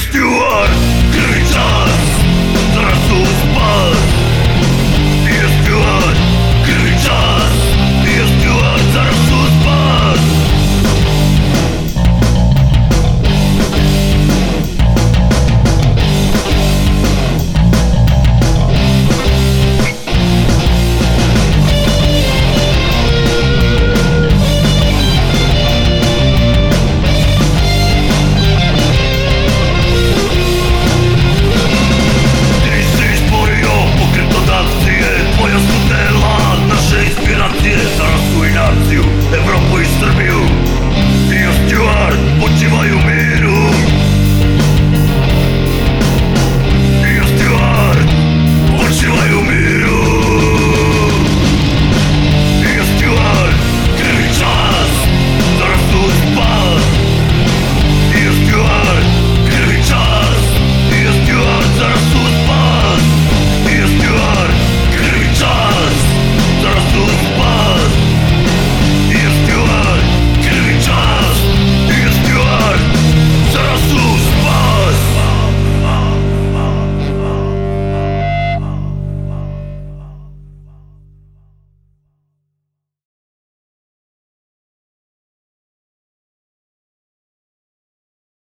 just